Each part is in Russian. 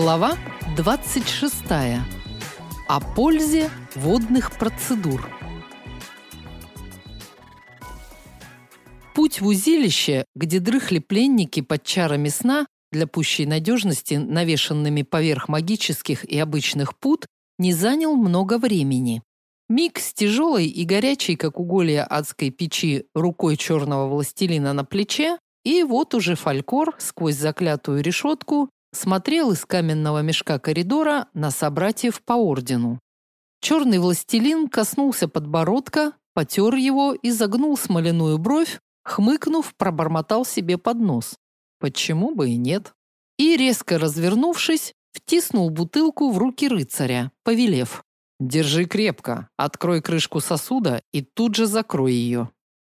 Глава 26. О пользе водных процедур. Путь в узилище, где дрыхли пленники под чарами сна, для пущей надежности, навешанными поверх магических и обычных пут, не занял много времени. Миг с тяжелой и горячей, как уголья адской печи, рукой черного властелина на плече, и вот уже фалькор сквозь заклятую решетку смотрел из каменного мешка коридора на собратьев по ордену. Черный властелин коснулся подбородка, потер его и загнул смоляную бровь, хмыкнув, пробормотал себе под нос. Почему бы и нет? И, резко развернувшись, втиснул бутылку в руки рыцаря, повелев. «Держи крепко, открой крышку сосуда и тут же закрой ее».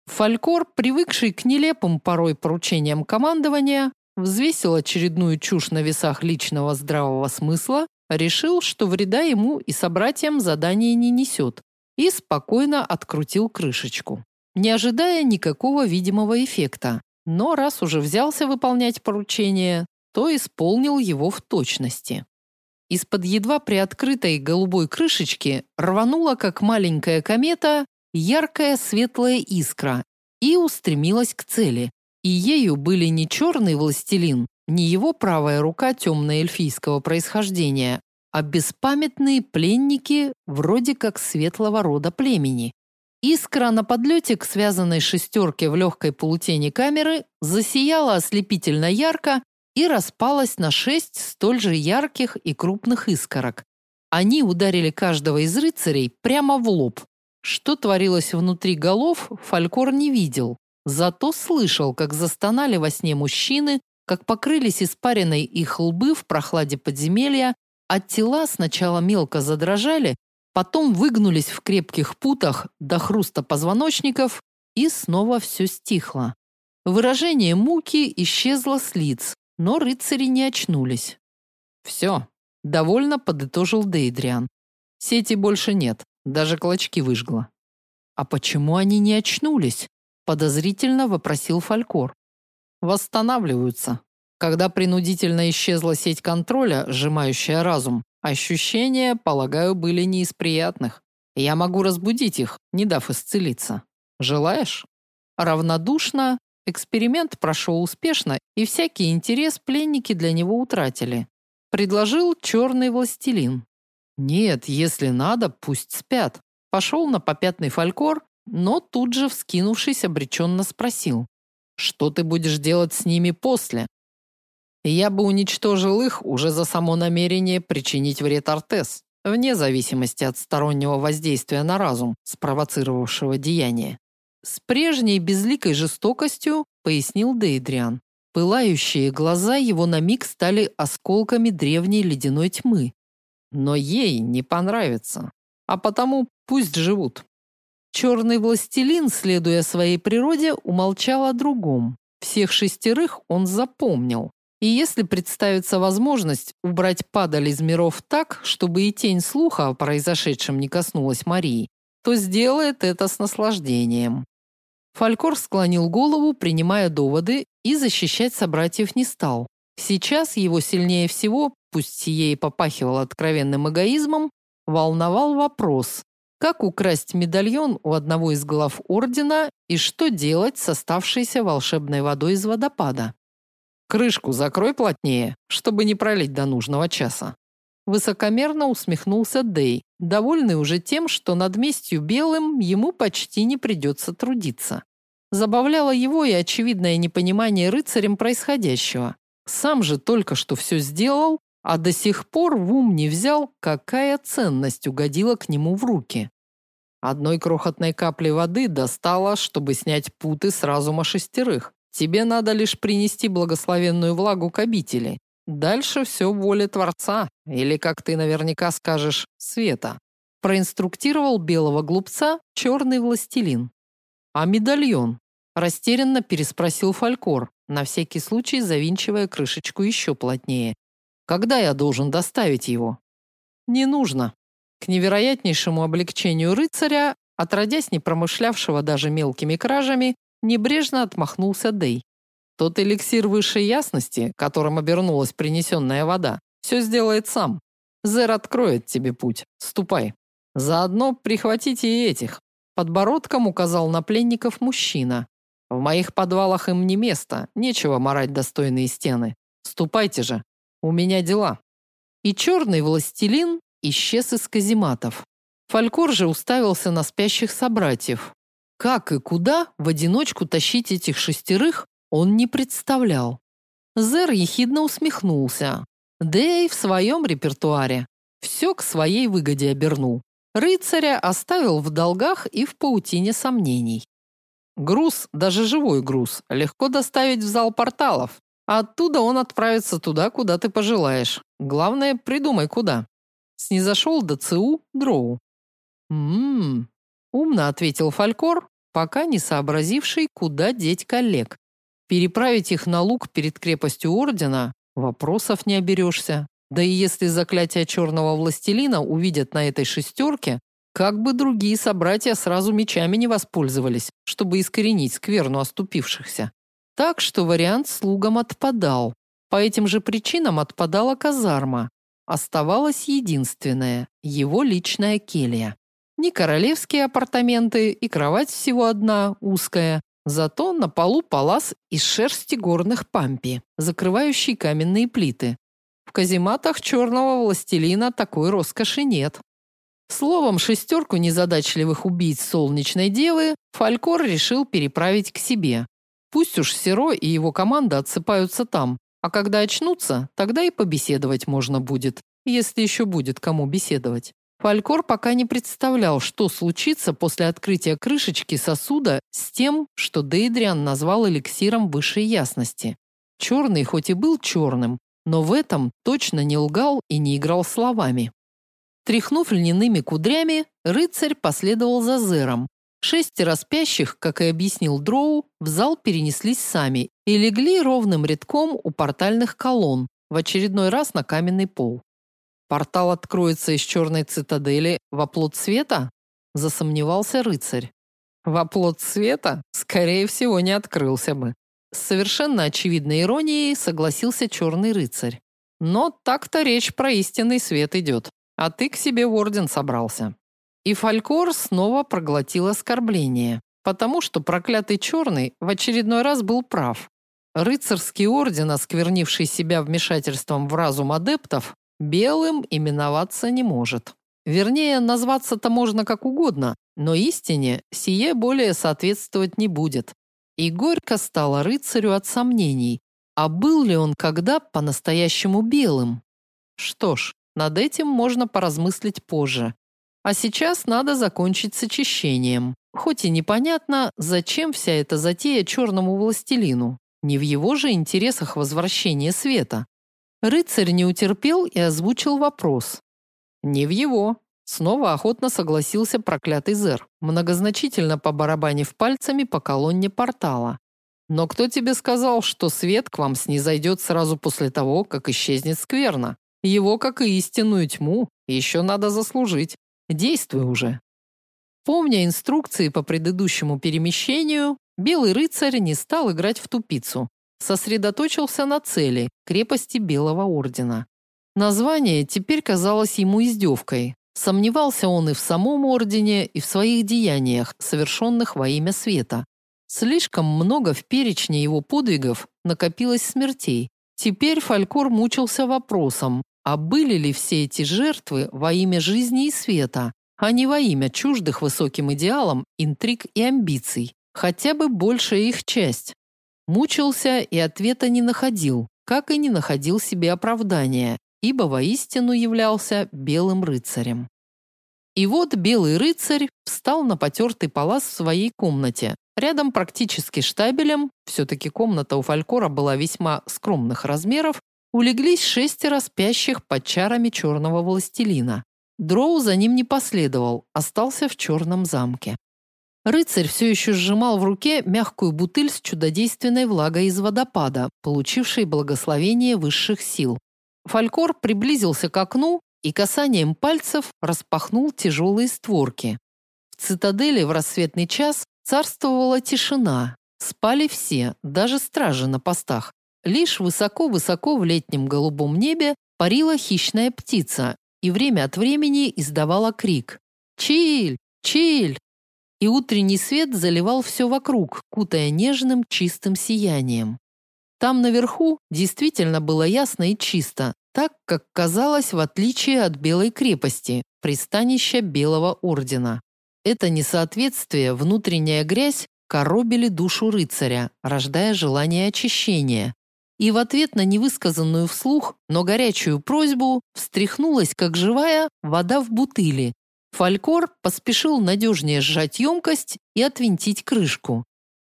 Фалькор, привыкший к нелепым порой поручениям командования, взвесил очередную чушь на весах личного здравого смысла, решил, что вреда ему и собратьям задание не несет, и спокойно открутил крышечку, не ожидая никакого видимого эффекта. Но раз уже взялся выполнять поручение, то исполнил его в точности. Из-под едва приоткрытой голубой крышечки рванула, как маленькая комета, яркая светлая искра и устремилась к цели, и ею были не черный властелин, не его правая рука темно-эльфийского происхождения, а беспамятные пленники вроде как светлого рода племени. Искра на подлете к связанной шестерке в легкой полутени камеры засияла ослепительно ярко и распалась на шесть столь же ярких и крупных искорок. Они ударили каждого из рыцарей прямо в лоб. Что творилось внутри голов, Фалькор не видел, Зато слышал, как застонали во сне мужчины, как покрылись испариной их лбы в прохладе подземелья, а тела сначала мелко задрожали, потом выгнулись в крепких путах до хруста позвоночников, и снова все стихло. Выражение муки исчезло с лиц, но рыцари не очнулись. «Все», — довольно подытожил Дейдриан. «Сети больше нет, даже клочки выжгло». «А почему они не очнулись?» Подозрительно вопросил Фалькор. Восстанавливаются. Когда принудительно исчезла сеть контроля, сжимающая разум, ощущения, полагаю, были не из приятных. Я могу разбудить их, не дав исцелиться. Желаешь? Равнодушно эксперимент прошел успешно, и всякий интерес пленники для него утратили. Предложил черный властелин. Нет, если надо, пусть спят. Пошел на попятный фалькор, но тут же, вскинувшись, обреченно спросил: "Что ты будешь делать с ними после?" "Я бы уничтожил их уже за само намерение причинить вред Артес, вне зависимости от стороннего воздействия на разум, спровоцировавшего деяние". С прежней безликой жестокостью пояснил Дейдриан. Пылающие глаза его на миг стали осколками древней ледяной тьмы. Но ей не понравится, а потому пусть живут. Черный властелин, следуя своей природе, умолчал о другом. Всех шестерых он запомнил. И если представится возможность убрать падаль из миров так, чтобы и тень слуха о произошедшем не коснулась Марии, то сделает это с наслаждением. Фалькор склонил голову, принимая доводы, и защищать собратьев не стал. Сейчас его сильнее всего, пусть сие и попахивало откровенным эгоизмом, волновал вопрос, как украсть медальон у одного из глав ордена и что делать с оставшейся волшебной водой из водопада? Крышку закрой плотнее, чтобы не пролить до нужного часа. Высокомерно усмехнулся Дей, довольный уже тем, что над местью белым ему почти не придется трудиться. Забавляло его и очевидное непонимание рыцарем происходящего. Сам же только что все сделал, а до сих пор в ум не взял, какая ценность угодила к нему в руки. Одной крохотной капли воды достало, чтобы снять путы с разума шестерых. Тебе надо лишь принести благословенную влагу к обители. Дальше все воля Творца, или, как ты наверняка скажешь, света. Проинструктировал белого глупца черный властелин. А медальон? Растерянно переспросил Фалькор, на всякий случай завинчивая крышечку еще плотнее. Когда я должен доставить его? Не нужно. К невероятнейшему облегчению рыцаря, отродясь не промышлявшего даже мелкими кражами, небрежно отмахнулся Дей. Тот эликсир высшей ясности, которым обернулась принесенная вода, Все сделает сам. Зер откроет тебе путь. Ступай. Заодно прихватите и этих. Подбородком указал на пленников мужчина. В моих подвалах им не место, нечего марать достойные стены. Ступайте же. У меня дела. И черный властелин исчез из казематов. Фалькор же уставился на спящих собратьев. Как и куда в одиночку тащить этих шестерых, он не представлял. Зер ехидно усмехнулся. Дэй в своем репертуаре. Все к своей выгоде обернул. Рыцаря оставил в долгах и в паутине сомнений. Груз, даже живой груз, легко доставить в зал порталов. Оттуда он отправится туда, куда ты пожелаешь. Главное, придумай куда. Снизошел до ЦУ Дроу. «М-м-м», умно ответил Фалькор, пока не сообразивший, куда деть коллег. Переправить их на луг перед крепостью ордена вопросов не оберешься. Да и если заклятие черного властелина увидят на этой шестерке, как бы другие собратья сразу мечами не воспользовались, чтобы искоренить скверну оступившихся. Так что вариант слугам отпадал. По этим же причинам отпадала казарма. Оставалось единственное его личная келья. Не королевские апартаменты и кровать всего одна, узкая, зато на полу палас из шерсти горных пампи, закрывающий каменные плиты. В казематах черного властелина такой роскоши нет. Словом, шестерку незадачливых убийц солнечной девы Фалькор решил переправить к себе. Пусть уж Серо и его команда отсыпаются там, а когда очнутся, тогда и побеседовать можно будет, если еще будет кому беседовать. Фалькор пока не представлял, что случится после открытия крышечки сосуда с тем, что Дейдриан назвал эликсиром высшей ясности. Черный хоть и был черным, но в этом точно не лгал и не играл словами. Тряхнув льняными кудрями, рыцарь последовал за Зером. Шестеро спящих, как и объяснил Дроу, в зал перенеслись сами и легли ровным рядком у портальных колонн, в очередной раз на каменный пол. Портал откроется из черной цитадели в оплот света? Засомневался рыцарь. В оплот света, скорее всего, не открылся бы. С совершенно очевидной иронией согласился черный рыцарь. Но так-то речь про истинный свет идет, а ты к себе в орден собрался. И Фалькор снова проглотил оскорбление, потому что проклятый черный в очередной раз был прав. Рыцарский орден, осквернивший себя вмешательством в разум адептов, Белым именоваться не может. Вернее, назваться-то можно как угодно, но истине сие более соответствовать не будет. И горько стало рыцарю от сомнений, а был ли он когда по-настоящему белым? Что ж, над этим можно поразмыслить позже. А сейчас надо закончить с очищением. Хоть и непонятно, зачем вся эта затея черному властелину. Не в его же интересах возвращение света. Рыцарь не утерпел и озвучил вопрос. Не в его. Снова охотно согласился проклятый Зер, многозначительно побарабанив пальцами по колонне портала. Но кто тебе сказал, что свет к вам снизойдет сразу после того, как исчезнет скверна? Его, как и истинную тьму, еще надо заслужить. Действуй уже. Помня инструкции по предыдущему перемещению, белый рыцарь не стал играть в тупицу сосредоточился на цели крепости Белого ордена. Название теперь казалось ему издевкой. Сомневался он и в самом ордене, и в своих деяниях, совершенных во имя света. Слишком много в перечне его подвигов накопилось смертей. Теперь Фалькор мучился вопросом, а были ли все эти жертвы во имя жизни и света, а не во имя чуждых высоким идеалам, интриг и амбиций, хотя бы большая их часть. Мучился и ответа не находил, как и не находил себе оправдания, ибо воистину являлся белым рыцарем. И вот белый рыцарь встал на потертый палас в своей комнате. Рядом практически штабелем, все-таки комната у Фалькора была весьма скромных размеров, улеглись шестеро спящих под чарами черного властелина. Дроу за ним не последовал, остался в черном замке. Рыцарь все еще сжимал в руке мягкую бутыль с чудодейственной влагой из водопада, получившей благословение высших сил. Фалькор приблизился к окну и касанием пальцев распахнул тяжелые створки. В цитадели в рассветный час царствовала тишина. Спали все, даже стражи на постах. Лишь высоко-высоко в летнем голубом небе парила хищная птица и время от времени издавала крик «Чиль! Чиль!». И утренний свет заливал все вокруг, кутая нежным чистым сиянием. Там наверху действительно было ясно и чисто, так, как казалось, в отличие от Белой крепости, пристанища Белого ордена. Это несоответствие, внутренняя грязь коробили душу рыцаря, рождая желание очищения. И в ответ на невысказанную вслух, но горячую просьбу встряхнулась, как живая, вода в бутыли. Фалькор поспешил надежнее сжать емкость и отвинтить крышку.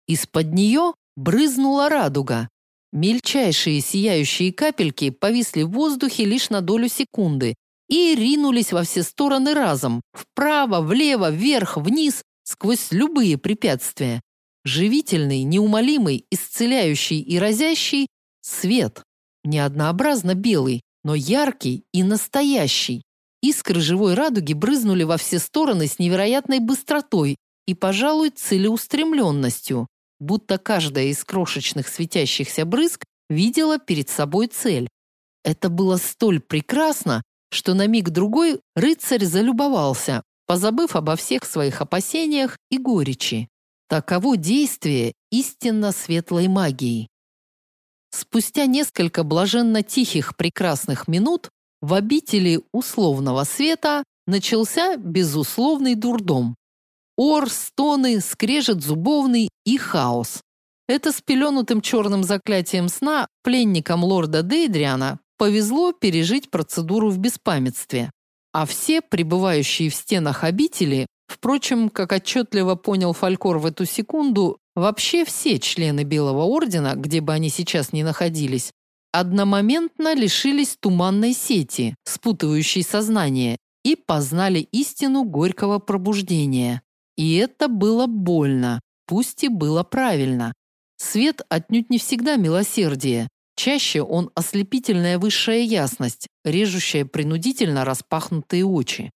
Из-под нее брызнула радуга. Мельчайшие сияющие капельки повисли в воздухе лишь на долю секунды и ринулись во все стороны разом, вправо, влево, вверх, вниз, сквозь любые препятствия. Живительный, неумолимый, исцеляющий и разящий свет. Не однообразно белый, но яркий и настоящий. Искры живой радуги брызнули во все стороны с невероятной быстротой и, пожалуй, целеустремленностью будто каждая из крошечных светящихся брызг видела перед собой цель. Это было столь прекрасно, что на миг другой рыцарь залюбовался, позабыв обо всех своих опасениях и горечи. Таково действие истинно светлой магии. Спустя несколько блаженно тихих прекрасных минут в обители условного света начался безусловный дурдом. Ор, стоны, скрежет зубовный и хаос. Это с пеленутым черным заклятием сна пленникам лорда Дейдриана повезло пережить процедуру в беспамятстве. А все, пребывающие в стенах обители, впрочем, как отчетливо понял Фалькор в эту секунду, вообще все члены Белого Ордена, где бы они сейчас ни находились, одномоментно лишились туманной сети, спутывающей сознание, и познали истину горького пробуждения. И это было больно, пусть и было правильно. Свет отнюдь не всегда милосердие. Чаще он ослепительная высшая ясность, режущая принудительно распахнутые очи.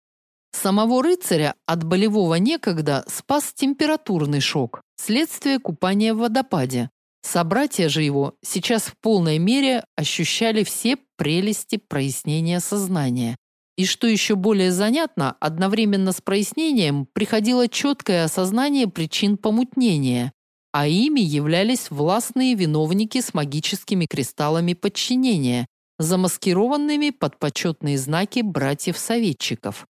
Самого рыцаря от болевого некогда спас температурный шок, следствие купания в водопаде. Собратья же его сейчас в полной мере ощущали все прелести прояснения сознания. И что еще более занятно, одновременно с прояснением приходило четкое осознание причин помутнения, а ими являлись властные виновники с магическими кристаллами подчинения, замаскированными под почетные знаки братьев-советчиков.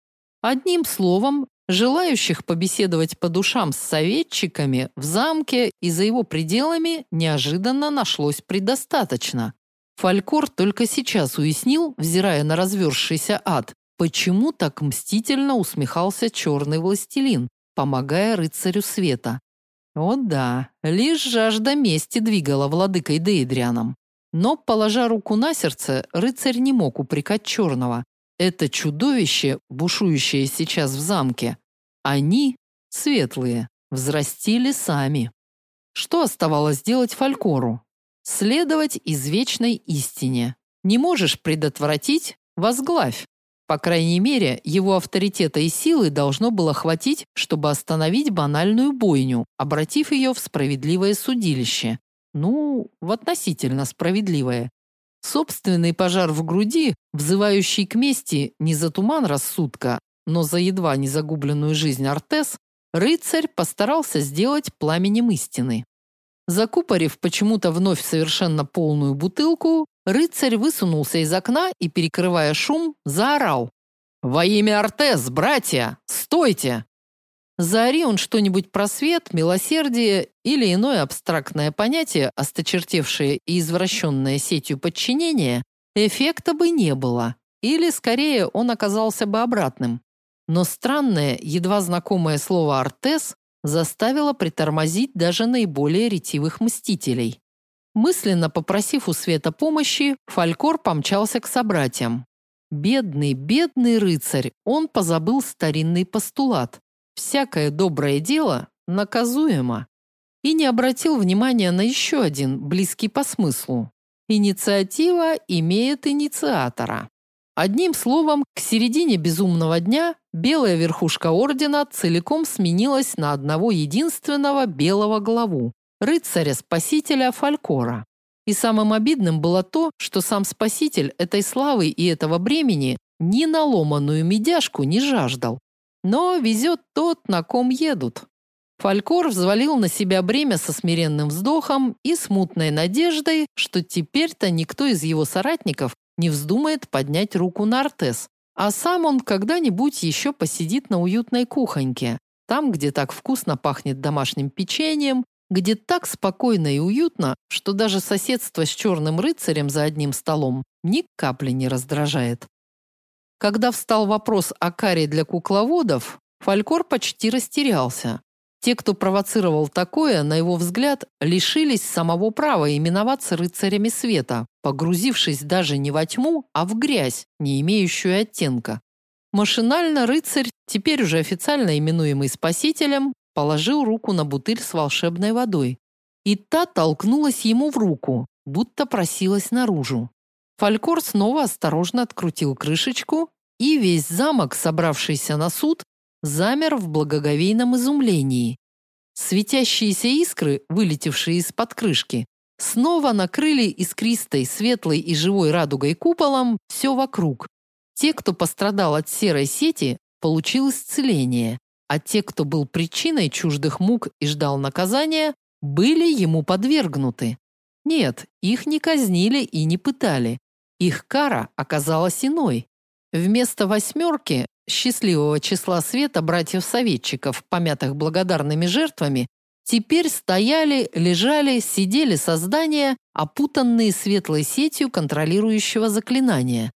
Одним словом, желающих побеседовать по душам с советчиками в замке и за его пределами неожиданно нашлось предостаточно. Фалькор только сейчас уяснил, взирая на разверзшийся ад, почему так мстительно усмехался черный властелин, помогая рыцарю света. О да, лишь жажда мести двигала владыкой Дейдрианом. Но, положа руку на сердце, рыцарь не мог упрекать черного. Это чудовище, бушующее сейчас в замке, они, светлые, взрастили сами. Что оставалось делать Фалькору? Следовать извечной истине. Не можешь предотвратить – возглавь. По крайней мере, его авторитета и силы должно было хватить, чтобы остановить банальную бойню, обратив ее в справедливое судилище. Ну, в относительно справедливое. Собственный пожар в груди, взывающий к мести не за туман рассудка, но за едва не загубленную жизнь Артес, рыцарь постарался сделать пламенем истины. Закупорив почему-то вновь совершенно полную бутылку, рыцарь высунулся из окна и, перекрывая шум, заорал. «Во имя Артес, братья, стойте!» Заори он что-нибудь про свет, милосердие или иное абстрактное понятие, осточертевшее и извращенное сетью подчинения, эффекта бы не было. Или, скорее, он оказался бы обратным. Но странное, едва знакомое слово «артес» заставило притормозить даже наиболее ретивых мстителей. Мысленно попросив у Света помощи, Фалькор помчался к собратьям. Бедный, бедный рыцарь, он позабыл старинный постулат. Всякое доброе дело наказуемо. И не обратил внимания на еще один, близкий по смыслу. Инициатива имеет инициатора. Одним словом, к середине безумного дня белая верхушка ордена целиком сменилась на одного единственного белого главу рыцаря-спасителя Фалькора. И самым обидным было то, что сам спаситель этой славы и этого бремени ни на ломаную медяшку не жаждал. Но везет тот, на ком едут. Фалькор взвалил на себя бремя со смиренным вздохом и смутной надеждой, что теперь-то никто из его соратников не вздумает поднять руку на Артес, а сам он когда-нибудь еще посидит на уютной кухоньке, там, где так вкусно пахнет домашним печеньем, где так спокойно и уютно, что даже соседство с черным рыцарем за одним столом ни капли не раздражает. Когда встал вопрос о каре для кукловодов, Фалькор почти растерялся. Те, кто провоцировал такое, на его взгляд, лишились самого права именоваться рыцарями света, погрузившись даже не во тьму, а в грязь, не имеющую оттенка. Машинально рыцарь, теперь уже официально именуемый спасителем, положил руку на бутыль с волшебной водой. И та толкнулась ему в руку, будто просилась наружу. Фалькор снова осторожно открутил крышечку, и весь замок, собравшийся на суд, замер в благоговейном изумлении. Светящиеся искры, вылетевшие из-под крышки, снова накрыли искристой, светлой и живой радугой куполом все вокруг. Те, кто пострадал от серой сети, получил исцеление, а те, кто был причиной чуждых мук и ждал наказания, были ему подвергнуты. Нет, их не казнили и не пытали. Их кара оказалась иной. Вместо восьмерки счастливого числа света братьев-советчиков, помятых благодарными жертвами, теперь стояли, лежали, сидели создания, опутанные светлой сетью контролирующего заклинания.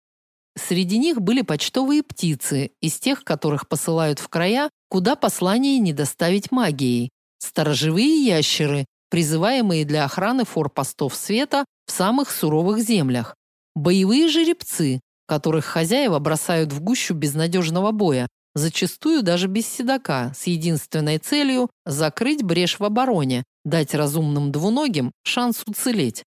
Среди них были почтовые птицы, из тех, которых посылают в края, куда послание не доставить магией, сторожевые ящеры, призываемые для охраны форпостов света в самых суровых землях, боевые жеребцы, которых хозяева бросают в гущу безнадежного боя, зачастую даже без седока, с единственной целью закрыть брешь в обороне, дать разумным двуногим шанс уцелеть.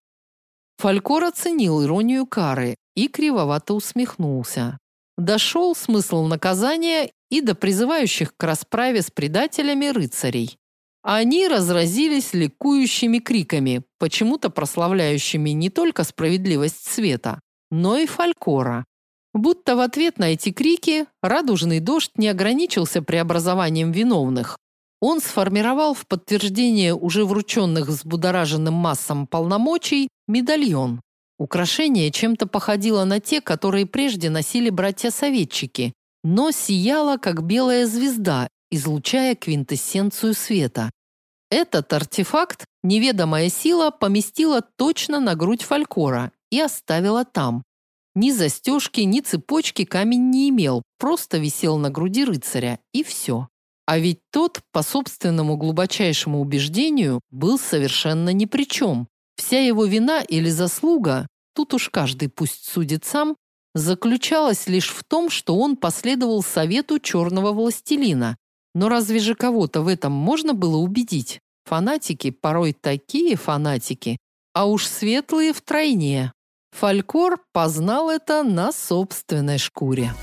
Фалькор оценил иронию кары и кривовато усмехнулся. Дошел смысл наказания и до призывающих к расправе с предателями рыцарей. Они разразились ликующими криками, почему-то прославляющими не только справедливость света, но и фалькора. Будто в ответ на эти крики радужный дождь не ограничился преобразованием виновных. Он сформировал в подтверждение уже врученных взбудораженным массам полномочий медальон. Украшение чем-то походило на те, которые прежде носили братья-советчики, но сияло как белая звезда, излучая квинтэссенцию света. Этот артефакт неведомая сила поместила точно на грудь Фалькора и оставила там. Ни застежки, ни цепочки камень не имел, просто висел на груди рыцаря, и все. А ведь тот, по собственному глубочайшему убеждению, был совершенно ни при чем. Вся его вина или заслуга, тут уж каждый пусть судит сам, заключалась лишь в том, что он последовал совету черного властелина. Но разве же кого-то в этом можно было убедить? Фанатики порой такие фанатики, а уж светлые втройне. Фалькор познал это на собственной шкуре.